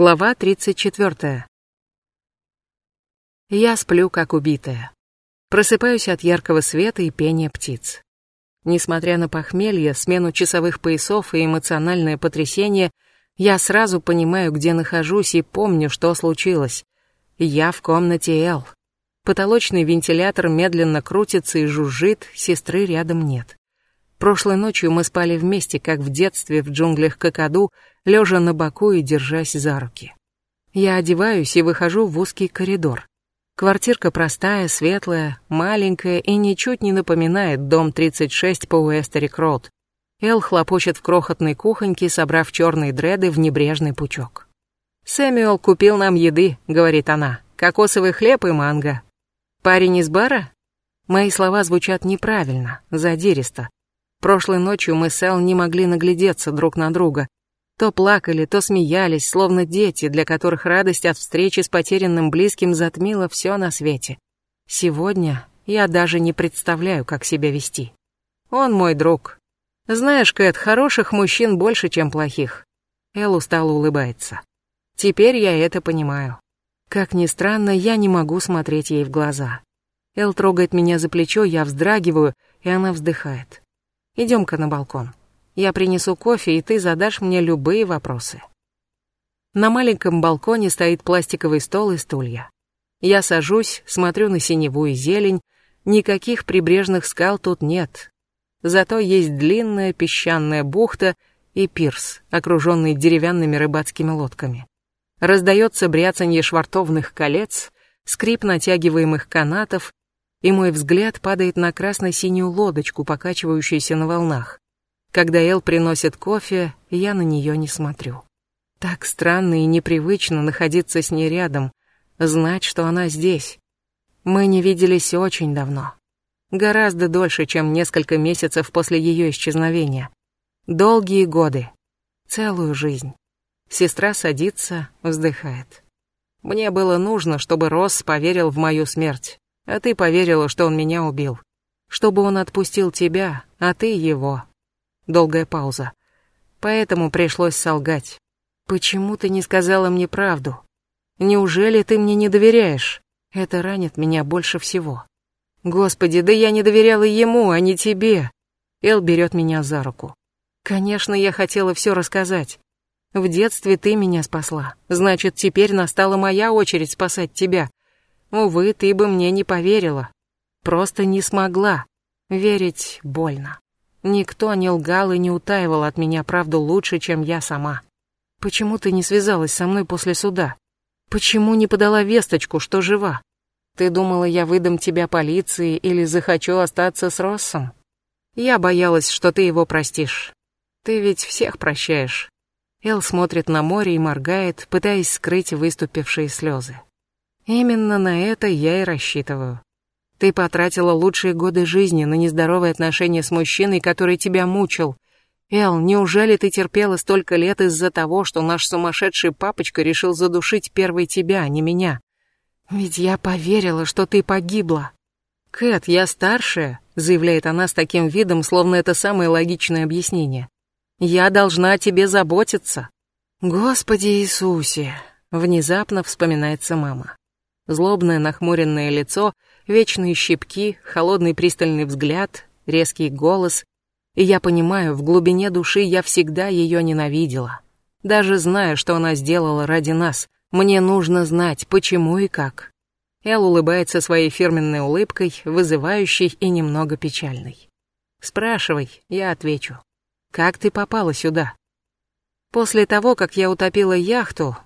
Глава 34. Я сплю, как убитая. Просыпаюсь от яркого света и пения птиц. Несмотря на похмелье, смену часовых поясов и эмоциональное потрясение, я сразу понимаю, где нахожусь и помню, что случилось. Я в комнате Эл. Потолочный вентилятор медленно крутится и жужжит, сестры рядом нет. Прошлой ночью мы спали вместе, как в детстве в джунглях Кокаду, лежа на боку и держась за руки. Я одеваюсь и выхожу в узкий коридор. Квартирка простая, светлая, маленькая и ничуть не напоминает дом 36 по Уэстерик-Роуд. Эл хлопочет в крохотной кухоньке, собрав черные дреды в небрежный пучок. «Сэмюэл купил нам еды», — говорит она, — «кокосовый хлеб и манго». «Парень из бара?» Мои слова звучат неправильно, задиристо. Прошлой ночью мы с Эл не могли наглядеться друг на друга. То плакали, то смеялись, словно дети, для которых радость от встречи с потерянным близким затмила все на свете. Сегодня я даже не представляю, как себя вести. Он мой друг. Знаешь, Кэт, хороших мужчин больше, чем плохих. Эл устало улыбается. Теперь я это понимаю. Как ни странно, я не могу смотреть ей в глаза. Эл трогает меня за плечо, я вздрагиваю, и она вздыхает. Идем-ка на балкон. Я принесу кофе, и ты задашь мне любые вопросы. На маленьком балконе стоит пластиковый стол и стулья. Я сажусь, смотрю на синеву и зелень. Никаких прибрежных скал тут нет. Зато есть длинная песчаная бухта и пирс, окруженный деревянными рыбацкими лодками. Раздается бряцанье швартовных колец, скрип натягиваемых канатов, и мой взгляд падает на красно-синюю лодочку, покачивающуюся на волнах. Когда Эл приносит кофе, я на нее не смотрю. Так странно и непривычно находиться с ней рядом, знать, что она здесь. Мы не виделись очень давно. Гораздо дольше, чем несколько месяцев после ее исчезновения. Долгие годы. Целую жизнь. Сестра садится, вздыхает. Мне было нужно, чтобы Росс поверил в мою смерть. А ты поверила, что он меня убил. Чтобы он отпустил тебя, а ты его. Долгая пауза. Поэтому пришлось солгать. Почему ты не сказала мне правду? Неужели ты мне не доверяешь? Это ранит меня больше всего. Господи, да я не доверяла ему, а не тебе. Эл берет меня за руку. Конечно, я хотела все рассказать. В детстве ты меня спасла. Значит, теперь настала моя очередь спасать тебя. Увы, ты бы мне не поверила. Просто не смогла. Верить больно. Никто не лгал и не утаивал от меня правду лучше, чем я сама. Почему ты не связалась со мной после суда? Почему не подала весточку, что жива? Ты думала, я выдам тебя полиции или захочу остаться с Россом? Я боялась, что ты его простишь. Ты ведь всех прощаешь. Эл смотрит на море и моргает, пытаясь скрыть выступившие слезы. Именно на это я и рассчитываю. Ты потратила лучшие годы жизни на нездоровые отношения с мужчиной, который тебя мучил. Эл, неужели ты терпела столько лет из-за того, что наш сумасшедший папочка решил задушить первой тебя, а не меня? Ведь я поверила, что ты погибла. Кэт, я старшая, заявляет она с таким видом, словно это самое логичное объяснение. Я должна о тебе заботиться. Господи Иисусе, внезапно вспоминается мама. Злобное нахмуренное лицо, вечные щипки, холодный пристальный взгляд, резкий голос. И я понимаю, в глубине души я всегда ее ненавидела. Даже зная, что она сделала ради нас, мне нужно знать, почему и как. Эл улыбается своей фирменной улыбкой, вызывающей и немного печальной. «Спрашивай, я отвечу. Как ты попала сюда?» После того, как я утопила яхту,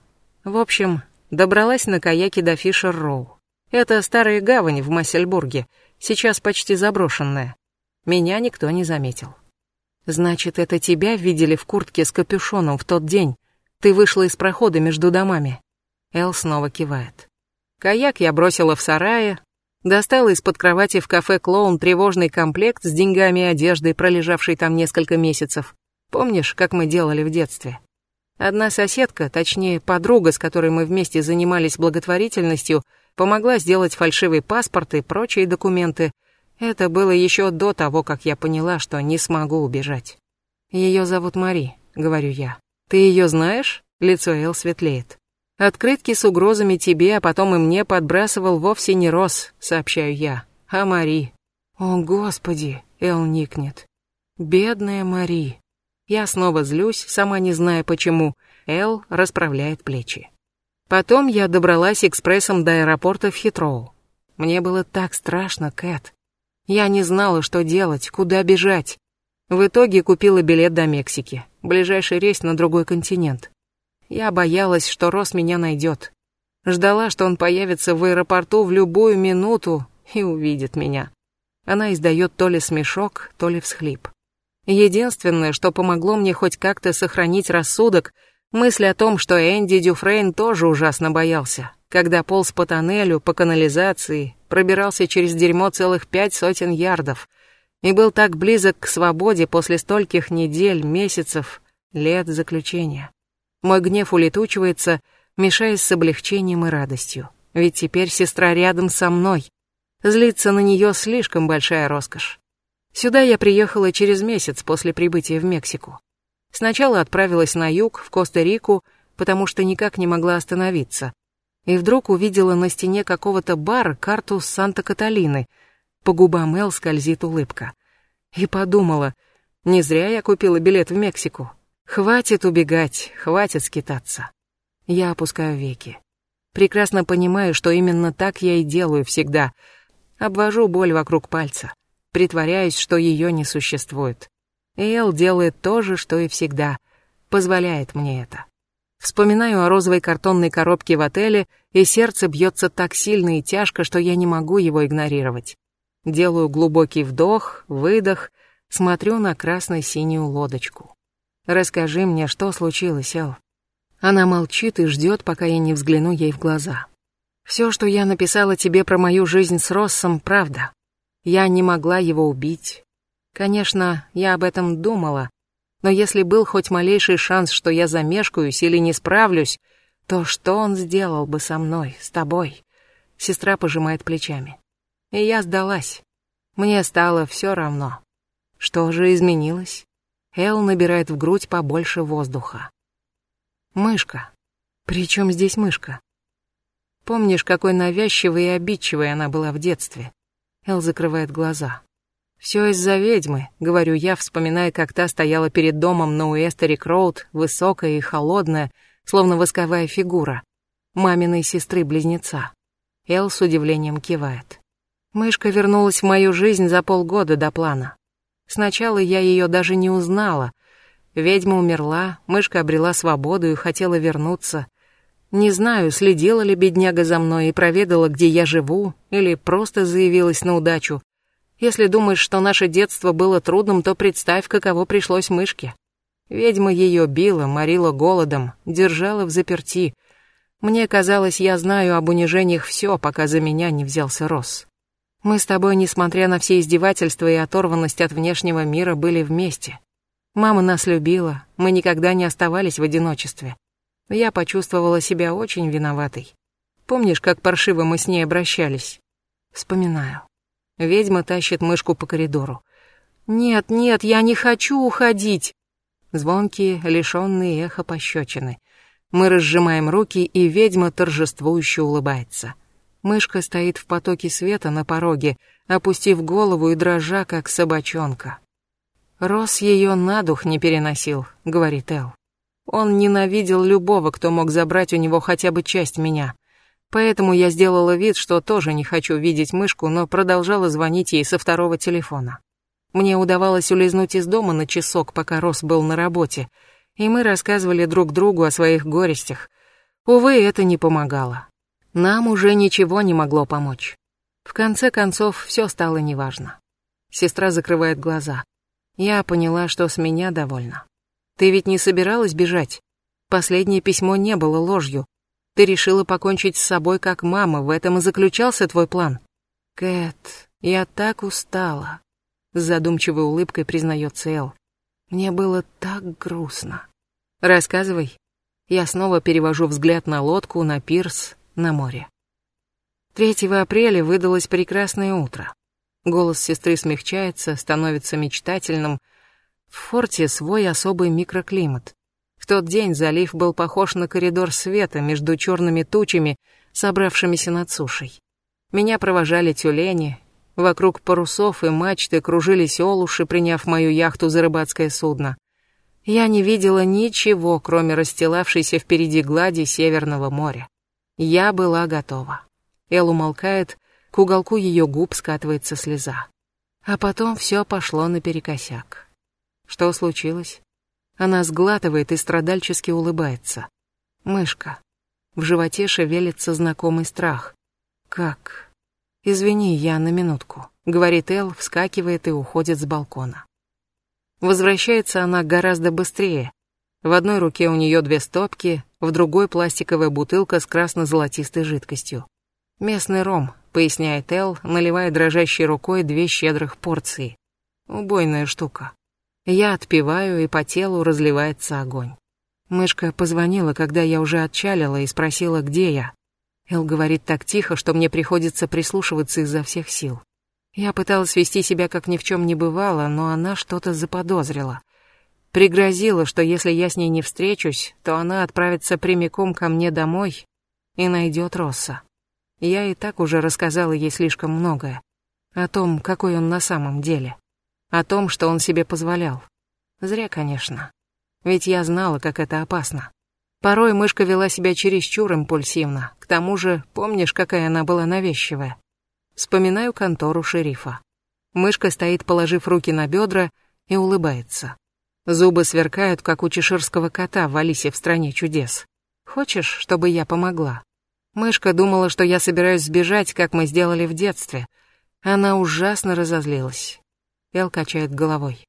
в общем, Добралась на каяке до Фишер-Роу. Это старая гавань в Массельбурге, сейчас почти заброшенная. Меня никто не заметил. Значит, это тебя видели в куртке с капюшоном в тот день. Ты вышла из прохода между домами. Эл снова кивает. Каяк я бросила в сарае, достала из-под кровати в кафе «Клоун» тревожный комплект с деньгами и одеждой, пролежавший там несколько месяцев. Помнишь, как мы делали в детстве? Одна соседка, точнее подруга, с которой мы вместе занимались благотворительностью, помогла сделать фальшивый паспорт и прочие документы. Это было еще до того, как я поняла, что не смогу убежать. Ее зовут Мари, говорю я. Ты ее знаешь? Лицо Эл светлеет. Открытки с угрозами тебе, а потом и мне подбрасывал вовсе не Рос, сообщаю я, а Мари. О, Господи, Эл никнет. Бедная Мари. Я снова злюсь, сама не зная почему. Эл расправляет плечи. Потом я добралась экспрессом до аэропорта в Хитроу. Мне было так страшно, Кэт. Я не знала, что делать, куда бежать. В итоге купила билет до Мексики, ближайший рейс на другой континент. Я боялась, что Рос меня найдет. Ждала, что он появится в аэропорту в любую минуту и увидит меня. Она издает то ли смешок, то ли всхлип. Единственное, что помогло мне хоть как-то сохранить рассудок, мысль о том, что Энди Дюфрейн тоже ужасно боялся, когда полз по тоннелю, по канализации, пробирался через дерьмо целых пять сотен ярдов и был так близок к свободе после стольких недель, месяцев, лет заключения. Мой гнев улетучивается, мешаясь с облегчением и радостью. Ведь теперь сестра рядом со мной. Злиться на нее слишком большая роскошь. Сюда я приехала через месяц после прибытия в Мексику. Сначала отправилась на юг, в Коста-Рику, потому что никак не могла остановиться. И вдруг увидела на стене какого-то бара карту Санта-Каталины. По губам Эл скользит улыбка. И подумала, не зря я купила билет в Мексику. Хватит убегать, хватит скитаться. Я опускаю веки. Прекрасно понимаю, что именно так я и делаю всегда. Обвожу боль вокруг пальца. Притворяюсь, что ее не существует. Эл делает то же, что и всегда. Позволяет мне это. Вспоминаю о розовой картонной коробке в отеле, и сердце бьется так сильно и тяжко, что я не могу его игнорировать. Делаю глубокий вдох, выдох, смотрю на красно-синюю лодочку. Расскажи мне, что случилось, Эл. Она молчит и ждет, пока я не взгляну ей в глаза. Все, что я написала тебе про мою жизнь с Россом, правда. Я не могла его убить. Конечно, я об этом думала, но если был хоть малейший шанс, что я замешкаюсь или не справлюсь, то что он сделал бы со мной, с тобой? Сестра пожимает плечами. И я сдалась. Мне стало все равно. Что же изменилось? Эл набирает в грудь побольше воздуха. Мышка. Причем здесь мышка? Помнишь, какой навязчивой и обидчивой она была в детстве? Эл закрывает глаза. Все из-за ведьмы, говорю я, вспоминая, как та стояла перед домом на Уэстерик-Роуд, высокая и холодная, словно восковая фигура, маминой сестры-близнеца. Эл с удивлением кивает. Мышка вернулась в мою жизнь за полгода до плана. Сначала я ее даже не узнала. Ведьма умерла, мышка обрела свободу и хотела вернуться. Не знаю, следила ли бедняга за мной и проведала, где я живу, или просто заявилась на удачу. Если думаешь, что наше детство было трудным, то представь, каково пришлось мышке. Ведьма ее била, морила голодом, держала в заперти. Мне казалось, я знаю об унижениях все, пока за меня не взялся Росс. Мы с тобой, несмотря на все издевательства и оторванность от внешнего мира, были вместе. Мама нас любила, мы никогда не оставались в одиночестве. Я почувствовала себя очень виноватой. Помнишь, как паршиво мы с ней обращались? Вспоминаю. Ведьма тащит мышку по коридору. «Нет, нет, я не хочу уходить!» Звонкие, лишенные эхо пощечины. Мы разжимаем руки, и ведьма торжествующе улыбается. Мышка стоит в потоке света на пороге, опустив голову и дрожа, как собачонка. «Рос ее на дух не переносил», — говорит Эл. «Он ненавидел любого, кто мог забрать у него хотя бы часть меня. Поэтому я сделала вид, что тоже не хочу видеть мышку, но продолжала звонить ей со второго телефона. Мне удавалось улизнуть из дома на часок, пока Рос был на работе, и мы рассказывали друг другу о своих горестях. Увы, это не помогало. Нам уже ничего не могло помочь. В конце концов, все стало неважно. Сестра закрывает глаза. Я поняла, что с меня довольна. Ты ведь не собиралась бежать? Последнее письмо не было ложью. Ты решила покончить с собой как мама, в этом и заключался твой план. Кэт, я так устала. С задумчивой улыбкой признается Эл. Мне было так грустно. Рассказывай. Я снова перевожу взгляд на лодку, на пирс, на море. 3 апреля выдалось прекрасное утро. Голос сестры смягчается, становится мечтательным. В форте свой особый микроклимат. В тот день залив был похож на коридор света между черными тучами, собравшимися над сушей. Меня провожали тюлени, вокруг парусов и мачты кружились олуши, приняв мою яхту за рыбацкое судно. Я не видела ничего, кроме расстилавшейся впереди глади Северного моря. Я была готова. Эл умолкает, к уголку ее губ скатывается слеза. А потом все пошло наперекосяк. Что случилось? Она сглатывает и страдальчески улыбается. Мышка. В животе шевелится знакомый страх. Как? Извини, я на минутку, говорит Эл, вскакивает и уходит с балкона. Возвращается она гораздо быстрее. В одной руке у нее две стопки, в другой пластиковая бутылка с красно-золотистой жидкостью. Местный ром, поясняет Эл, наливая дрожащей рукой две щедрых порции. Убойная штука. Я отпиваю, и по телу разливается огонь. Мышка позвонила, когда я уже отчалила, и спросила, где я. Эл говорит так тихо, что мне приходится прислушиваться изо всех сил. Я пыталась вести себя как ни в чем не бывало, но она что-то заподозрила. Пригрозила, что если я с ней не встречусь, то она отправится прямиком ко мне домой и найдет Росса. Я и так уже рассказала ей слишком многое. О том, какой он на самом деле. О том, что он себе позволял. Зря, конечно. Ведь я знала, как это опасно. Порой мышка вела себя чересчур импульсивно. К тому же, помнишь, какая она была навязчивая? Вспоминаю контору шерифа. Мышка стоит, положив руки на бедра, и улыбается. Зубы сверкают, как у чеширского кота в Алисе в стране чудес. Хочешь, чтобы я помогла? Мышка думала, что я собираюсь сбежать, как мы сделали в детстве. Она ужасно разозлилась. Эл качает головой.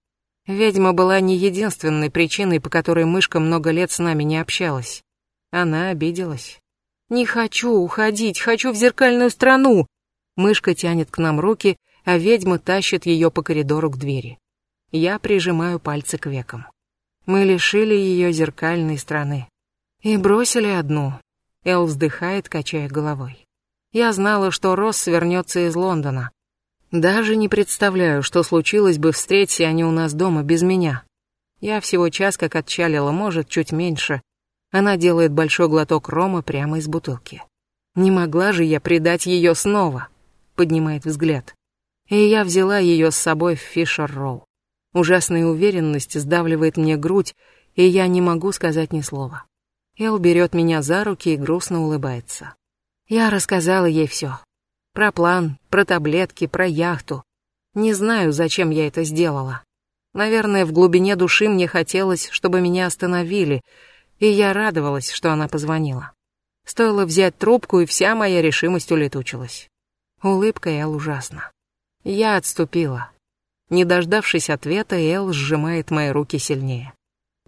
Ведьма была не единственной причиной, по которой мышка много лет с нами не общалась. Она обиделась. «Не хочу уходить, хочу в зеркальную страну!» Мышка тянет к нам руки, а ведьма тащит ее по коридору к двери. Я прижимаю пальцы к векам. Мы лишили ее зеркальной страны. И бросили одну. Эл вздыхает, качая головой. Я знала, что Росс вернется из Лондона. Даже не представляю, что случилось бы, встреться они у нас дома без меня. Я всего час как отчалила, может, чуть меньше. Она делает большой глоток рома прямо из бутылки. Не могла же я предать ее снова поднимает взгляд. И я взяла ее с собой в Фишер-Роу. Ужасная уверенность сдавливает мне грудь, и я не могу сказать ни слова. Эл берет меня за руки и грустно улыбается. Я рассказала ей все. Про план, про таблетки, про яхту. Не знаю, зачем я это сделала. Наверное, в глубине души мне хотелось, чтобы меня остановили, и я радовалась, что она позвонила. Стоило взять трубку, и вся моя решимость улетучилась. Улыбка Эл ужасна. Я отступила. Не дождавшись ответа, Эл сжимает мои руки сильнее.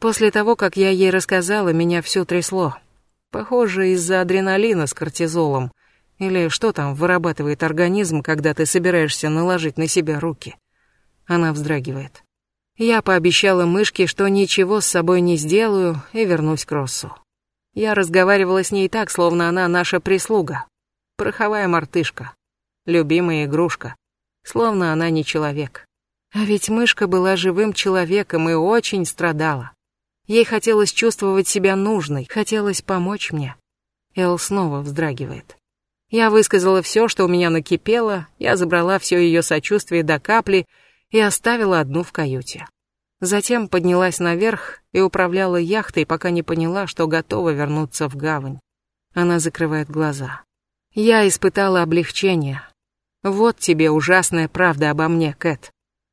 После того, как я ей рассказала, меня все трясло. Похоже, из-за адреналина с кортизолом. Или что там вырабатывает организм, когда ты собираешься наложить на себя руки. Она вздрагивает. Я пообещала мышке, что ничего с собой не сделаю и вернусь к Россу. Я разговаривала с ней так, словно она наша прислуга. Пороховая мартышка любимая игрушка, словно она не человек. А ведь мышка была живым человеком и очень страдала. Ей хотелось чувствовать себя нужной, хотелось помочь мне. Эл снова вздрагивает. Я высказала все, что у меня накипело, я забрала все ее сочувствие до капли и оставила одну в каюте. Затем поднялась наверх и управляла яхтой, пока не поняла, что готова вернуться в гавань. Она закрывает глаза. Я испытала облегчение, вот тебе ужасная правда обо мне, Кэт.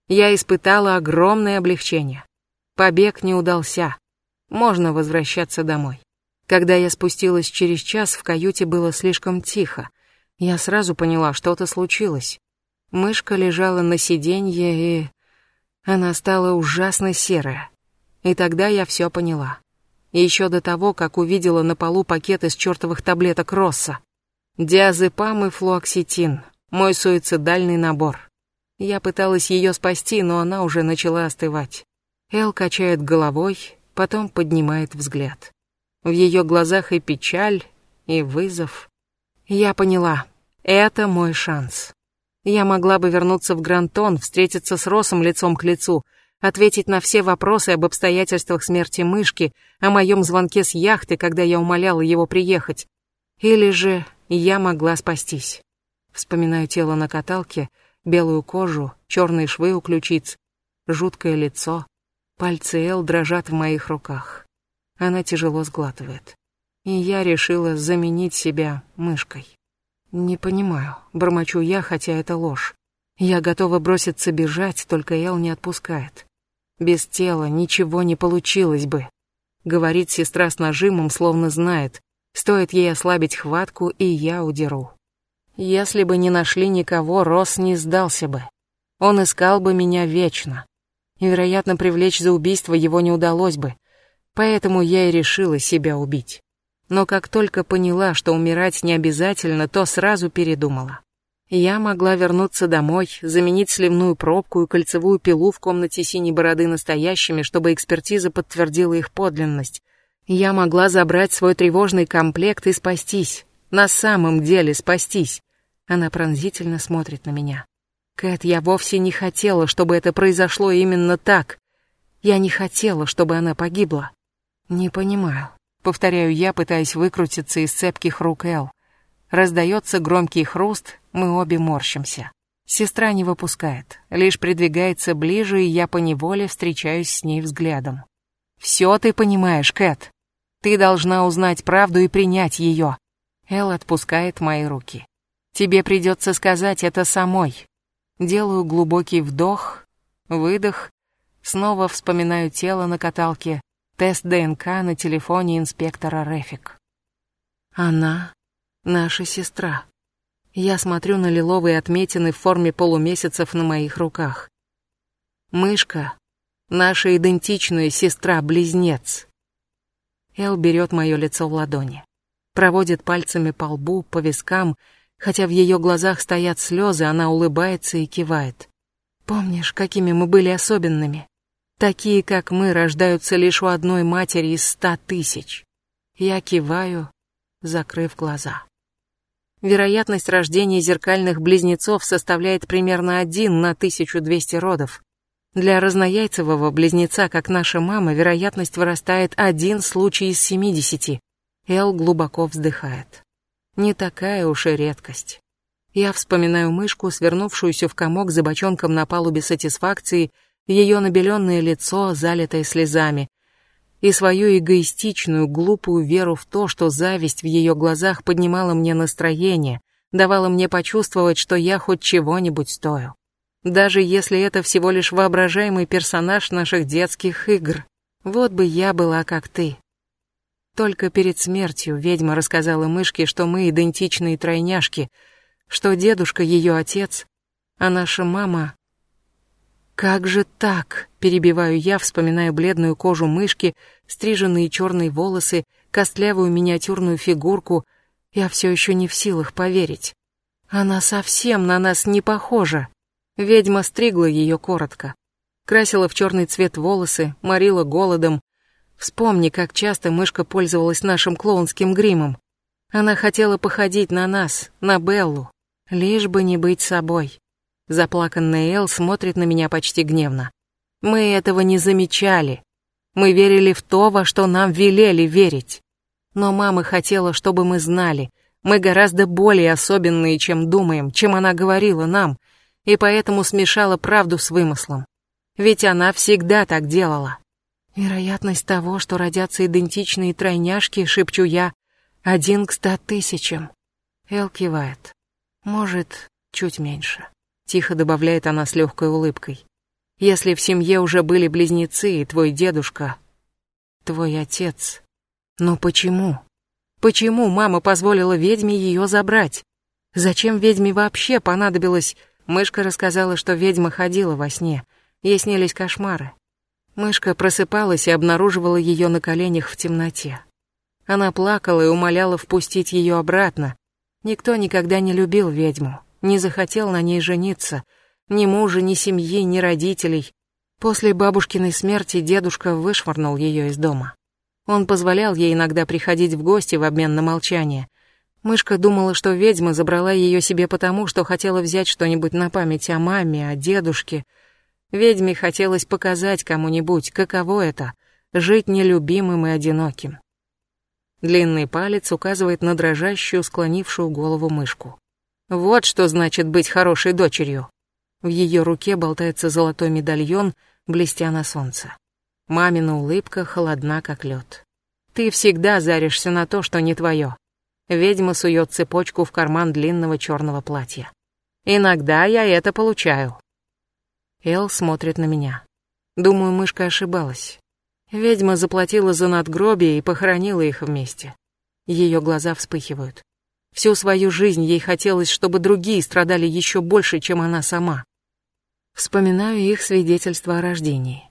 Я испытала огромное облегчение. Побег не удался. Можно возвращаться домой. Когда я спустилась через час, в каюте было слишком тихо. Я сразу поняла, что-то случилось. Мышка лежала на сиденье, и... Она стала ужасно серая. И тогда я все поняла. Еще до того, как увидела на полу пакет из чертовых таблеток Росса. Диазепам и флуоксетин, мой суицидальный набор. Я пыталась ее спасти, но она уже начала остывать. Эл качает головой, потом поднимает взгляд. В ее глазах и печаль, и вызов. Я поняла, это мой шанс. Я могла бы вернуться в Грантон, встретиться с Росом лицом к лицу, ответить на все вопросы об обстоятельствах смерти мышки, о моем звонке с яхты, когда я умоляла его приехать. Или же я могла спастись. Вспоминаю тело на каталке, белую кожу, черные швы у ключиц, жуткое лицо. Пальцы Эл дрожат в моих руках. Она тяжело сглатывает. И я решила заменить себя мышкой. Не понимаю, бормочу я, хотя это ложь. Я готова броситься бежать, только Эл не отпускает. Без тела ничего не получилось бы. Говорит сестра с нажимом, словно знает. Стоит ей ослабить хватку, и я удеру. Если бы не нашли никого, Рос не сдался бы. Он искал бы меня вечно. И, вероятно, привлечь за убийство его не удалось бы. Поэтому я и решила себя убить. Но как только поняла, что умирать не обязательно, то сразу передумала. Я могла вернуться домой, заменить сливную пробку и кольцевую пилу в комнате синей бороды настоящими, чтобы экспертиза подтвердила их подлинность. Я могла забрать свой тревожный комплект и спастись. На самом деле спастись. Она пронзительно смотрит на меня. Кэт, я вовсе не хотела, чтобы это произошло именно так. Я не хотела, чтобы она погибла. Не понимаю. Повторяю я, пытаясь выкрутиться из цепких рук Эл. Раздается громкий хруст, мы обе морщимся. Сестра не выпускает, лишь придвигается ближе, и я поневоле встречаюсь с ней взглядом. «Все ты понимаешь, Кэт. Ты должна узнать правду и принять ее». Эл отпускает мои руки. «Тебе придется сказать это самой». Делаю глубокий вдох, выдох, снова вспоминаю тело на каталке, тест ДНК на телефоне инспектора Рефик. Она Наша сестра. Я смотрю на лиловые отметины в форме полумесяцев на моих руках. Мышка. Наша идентичная сестра-близнец. Эл берет мое лицо в ладони. Проводит пальцами по лбу, по вискам, хотя в ее глазах стоят слезы, она улыбается и кивает. Помнишь, какими мы были особенными? Такие, как мы, рождаются лишь у одной матери из ста тысяч. Я киваю, закрыв глаза. Вероятность рождения зеркальных близнецов составляет примерно 1 на 1200 родов. Для разнояйцевого близнеца, как наша мама, вероятность вырастает один случай из 70. Эл глубоко вздыхает. Не такая уж и редкость. Я вспоминаю мышку, свернувшуюся в комок за бочонком на палубе сатисфакции, ее набеленное лицо, залитое слезами, и свою эгоистичную, глупую веру в то, что зависть в ее глазах поднимала мне настроение, давала мне почувствовать, что я хоть чего-нибудь стою. Даже если это всего лишь воображаемый персонаж наших детских игр. Вот бы я была как ты. Только перед смертью ведьма рассказала мышке, что мы идентичные тройняшки, что дедушка ее отец, а наша мама как же так? Перебиваю я, вспоминая бледную кожу мышки, стриженные черные волосы, костлявую миниатюрную фигурку. Я все еще не в силах поверить. Она совсем на нас не похожа. Ведьма стригла ее коротко. Красила в черный цвет волосы, морила голодом. Вспомни, как часто мышка пользовалась нашим клоунским гримом. Она хотела походить на нас, на Беллу, лишь бы не быть собой. Заплаканная Эл смотрит на меня почти гневно. Мы этого не замечали. Мы верили в то, во что нам велели верить. Но мама хотела, чтобы мы знали. Мы гораздо более особенные, чем думаем, чем она говорила нам, и поэтому смешала правду с вымыслом. Ведь она всегда так делала. Вероятность того, что родятся идентичные тройняшки, шепчу я, один к ста тысячам. Эл кивает. Может, чуть меньше тихо добавляет она с легкой улыбкой. Если в семье уже были близнецы и твой дедушка, твой отец. Но почему? Почему мама позволила ведьме ее забрать? Зачем ведьме вообще понадобилось... Мышка рассказала, что ведьма ходила во сне. Ей снились кошмары. Мышка просыпалась и обнаруживала ее на коленях в темноте. Она плакала и умоляла впустить ее обратно. Никто никогда не любил ведьму не захотел на ней жениться. Ни мужа, ни семьи, ни родителей. После бабушкиной смерти дедушка вышвырнул ее из дома. Он позволял ей иногда приходить в гости в обмен на молчание. Мышка думала, что ведьма забрала ее себе потому, что хотела взять что-нибудь на память о маме, о дедушке. Ведьме хотелось показать кому-нибудь, каково это — жить нелюбимым и одиноким. Длинный палец указывает на дрожащую, склонившую голову мышку. Вот что значит быть хорошей дочерью. В ее руке болтается золотой медальон, блестя на солнце. Мамина улыбка холодна, как лед. Ты всегда заришься на то, что не твое. Ведьма сует цепочку в карман длинного черного платья. Иногда я это получаю. Эл смотрит на меня. Думаю, мышка ошибалась. Ведьма заплатила за надгробие и похоронила их вместе. Ее глаза вспыхивают. Всю свою жизнь ей хотелось, чтобы другие страдали еще больше, чем она сама. Вспоминаю их свидетельство о рождении.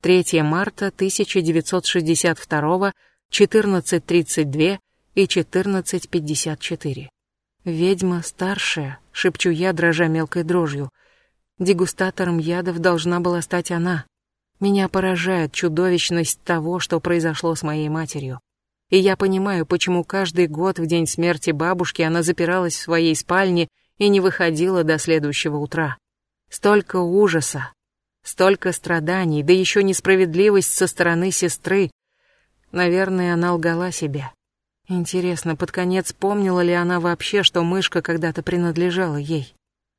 3 марта 1962, 14.32 и 14.54. Ведьма старшая, шепчу я, дрожа мелкой дрожью. Дегустатором ядов должна была стать она. Меня поражает чудовищность того, что произошло с моей матерью. И я понимаю, почему каждый год в день смерти бабушки она запиралась в своей спальне и не выходила до следующего утра. Столько ужаса, столько страданий, да еще несправедливость со стороны сестры. Наверное, она лгала себе. Интересно, под конец помнила ли она вообще, что мышка когда-то принадлежала ей?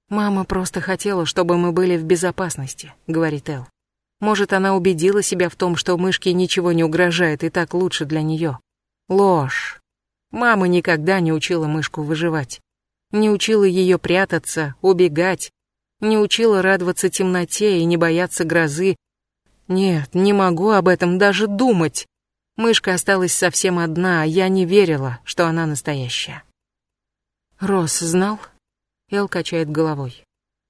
«Мама просто хотела, чтобы мы были в безопасности», — говорит Эл. Может, она убедила себя в том, что мышке ничего не угрожает и так лучше для нее. Ложь. Мама никогда не учила мышку выживать. Не учила ее прятаться, убегать, не учила радоваться темноте и не бояться грозы. Нет, не могу об этом даже думать. Мышка осталась совсем одна, а я не верила, что она настоящая. Рос знал? Эл качает головой.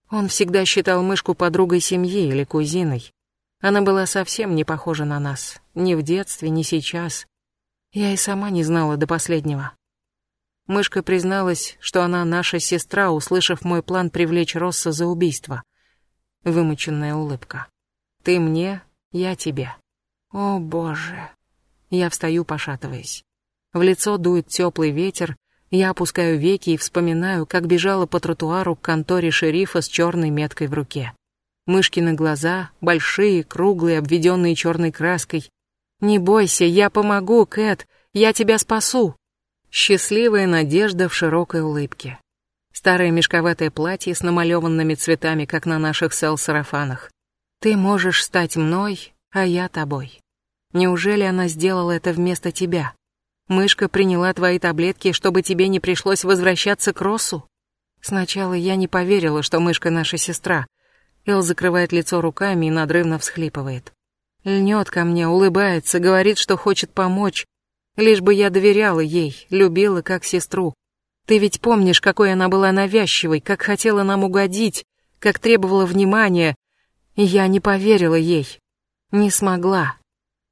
Он всегда считал мышку подругой семьи или кузиной. Она была совсем не похожа на нас, ни в детстве, ни сейчас. Я и сама не знала до последнего. Мышка призналась, что она наша сестра, услышав мой план привлечь Росса за убийство. Вымученная улыбка. Ты мне, я тебе. О, боже. Я встаю, пошатываясь. В лицо дует теплый ветер, я опускаю веки и вспоминаю, как бежала по тротуару к конторе шерифа с черной меткой в руке. Мышкины глаза, большие, круглые, обведенные черной краской. «Не бойся, я помогу, Кэт, я тебя спасу!» Счастливая надежда в широкой улыбке. Старое мешковатое платье с намалеванными цветами, как на наших сел-сарафанах. Ты можешь стать мной, а я тобой. Неужели она сделала это вместо тебя? Мышка приняла твои таблетки, чтобы тебе не пришлось возвращаться к Росу? Сначала я не поверила, что мышка наша сестра. Эл закрывает лицо руками и надрывно всхлипывает. Льнет ко мне, улыбается, говорит, что хочет помочь, Лишь бы я доверяла ей, любила как сестру. Ты ведь помнишь, какой она была навязчивой, как хотела нам угодить, как требовала внимания. Я не поверила ей. Не смогла.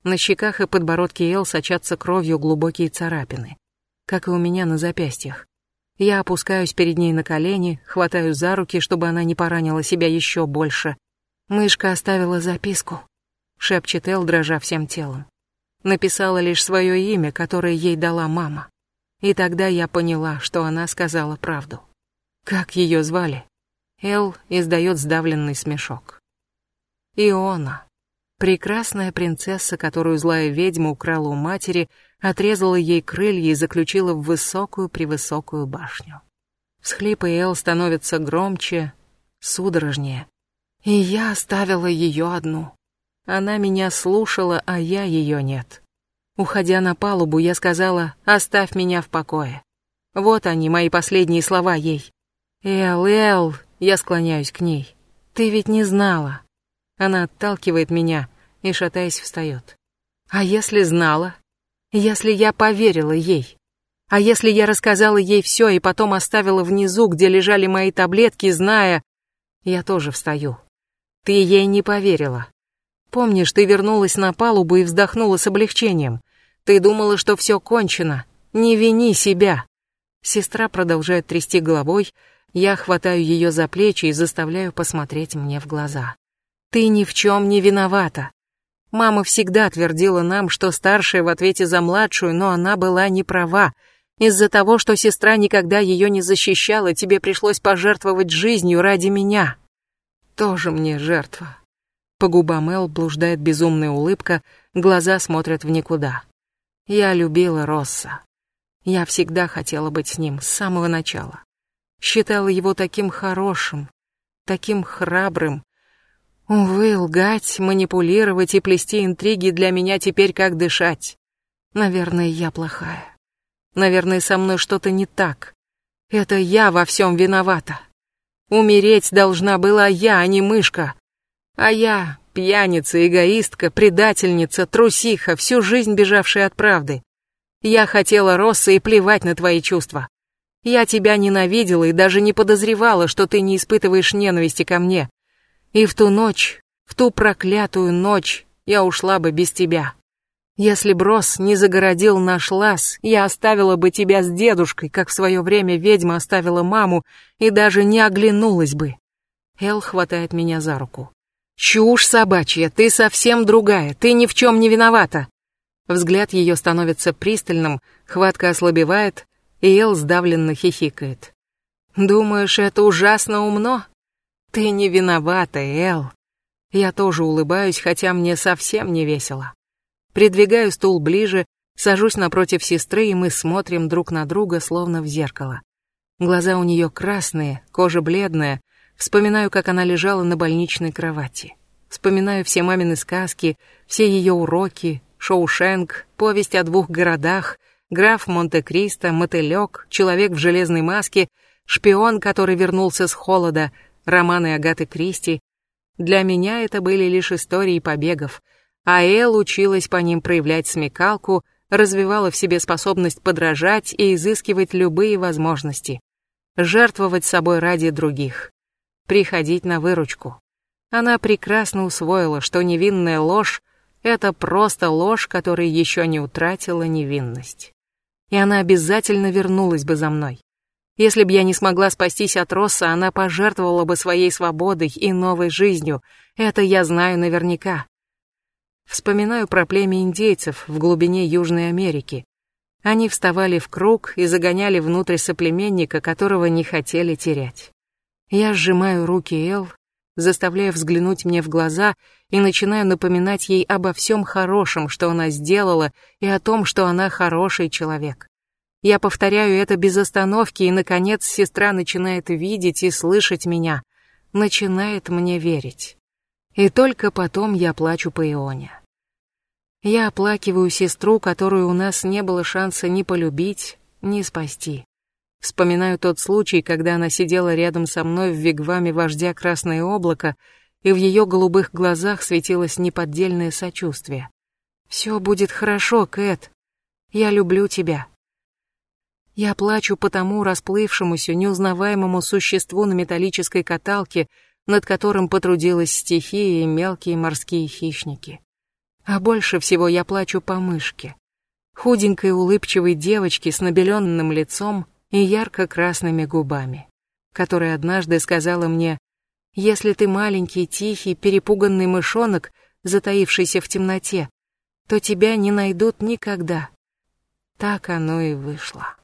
На щеках и подбородке Эл сочатся кровью глубокие царапины, как и у меня на запястьях. Я опускаюсь перед ней на колени, хватаю за руки, чтобы она не поранила себя еще больше. Мышка оставила записку, шепчет Эл, дрожа всем телом написала лишь свое имя, которое ей дала мама. И тогда я поняла, что она сказала правду. Как ее звали? Эл издает сдавленный смешок. Иона. Прекрасная принцесса, которую злая ведьма украла у матери, отрезала ей крылья и заключила в высокую-превысокую башню. Всхлипы Эл становятся громче, судорожнее. И я оставила ее одну. Она меня слушала, а я ее нет. Уходя на палубу, я сказала «Оставь меня в покое». Вот они, мои последние слова ей. «Эл, Эл», я склоняюсь к ней. «Ты ведь не знала». Она отталкивает меня и, шатаясь, встает. «А если знала? Если я поверила ей? А если я рассказала ей все и потом оставила внизу, где лежали мои таблетки, зная...» Я тоже встаю. «Ты ей не поверила. Помнишь, ты вернулась на палубу и вздохнула с облегчением. Ты думала, что все кончено. Не вини себя. Сестра продолжает трясти головой. Я хватаю ее за плечи и заставляю посмотреть мне в глаза. Ты ни в чем не виновата. Мама всегда твердила нам, что старшая в ответе за младшую, но она была не права. Из-за того, что сестра никогда ее не защищала, тебе пришлось пожертвовать жизнью ради меня. Тоже мне жертва. По губам Эл блуждает безумная улыбка, глаза смотрят в никуда. Я любила Росса. Я всегда хотела быть с ним с самого начала. Считала его таким хорошим, таким храбрым. Увы, лгать, манипулировать и плести интриги для меня теперь как дышать. Наверное, я плохая. Наверное, со мной что-то не так. Это я во всем виновата. Умереть должна была я, а не мышка. А я пьяница, эгоистка, предательница, трусиха, всю жизнь бежавшая от правды. Я хотела Росса и плевать на твои чувства. Я тебя ненавидела и даже не подозревала, что ты не испытываешь ненависти ко мне. И в ту ночь, в ту проклятую ночь, я ушла бы без тебя. Если Брос не загородил наш лаз, я оставила бы тебя с дедушкой, как в свое время ведьма оставила маму, и даже не оглянулась бы. Эл хватает меня за руку. Чушь собачья, ты совсем другая, ты ни в чем не виновата. Взгляд ее становится пристальным, хватка ослабевает, и Эл сдавленно хихикает. Думаешь, это ужасно умно? Ты не виновата, Эл. Я тоже улыбаюсь, хотя мне совсем не весело. Придвигаю стул ближе, сажусь напротив сестры, и мы смотрим друг на друга, словно в зеркало. Глаза у нее красные, кожа бледная. Вспоминаю, как она лежала на больничной кровати. Вспоминаю все мамины сказки, все ее уроки, Шоушенк, повесть о двух городах, граф Монте-Кристо, мотылек, человек в железной маске, шпион, который вернулся с холода, романы Агаты Кристи. Для меня это были лишь истории побегов, а Эл училась по ним проявлять смекалку, развивала в себе способность подражать и изыскивать любые возможности, жертвовать собой ради других, приходить на выручку. Она прекрасно усвоила, что невинная ложь — это просто ложь, которая еще не утратила невинность. И она обязательно вернулась бы за мной. Если бы я не смогла спастись от Росса, она пожертвовала бы своей свободой и новой жизнью. Это я знаю наверняка. Вспоминаю про племя индейцев в глубине Южной Америки. Они вставали в круг и загоняли внутрь соплеменника, которого не хотели терять. Я сжимаю руки Эл, заставляю взглянуть мне в глаза и начинаю напоминать ей обо всем хорошем, что она сделала, и о том, что она хороший человек. Я повторяю это без остановки, и, наконец, сестра начинает видеть и слышать меня, начинает мне верить. И только потом я плачу по Ионе. Я оплакиваю сестру, которую у нас не было шанса ни полюбить, ни спасти. Вспоминаю тот случай, когда она сидела рядом со мной в вигваме вождя Красное облако, и в ее голубых глазах светилось неподдельное сочувствие. «Все будет хорошо, Кэт. Я люблю тебя». Я плачу по тому расплывшемуся, неузнаваемому существу на металлической каталке, над которым потрудилась стихия и мелкие морские хищники. А больше всего я плачу по мышке. Худенькой улыбчивой девочке с набеленным лицом и ярко-красными губами, которая однажды сказала мне, «Если ты маленький, тихий, перепуганный мышонок, затаившийся в темноте, то тебя не найдут никогда». Так оно и вышло.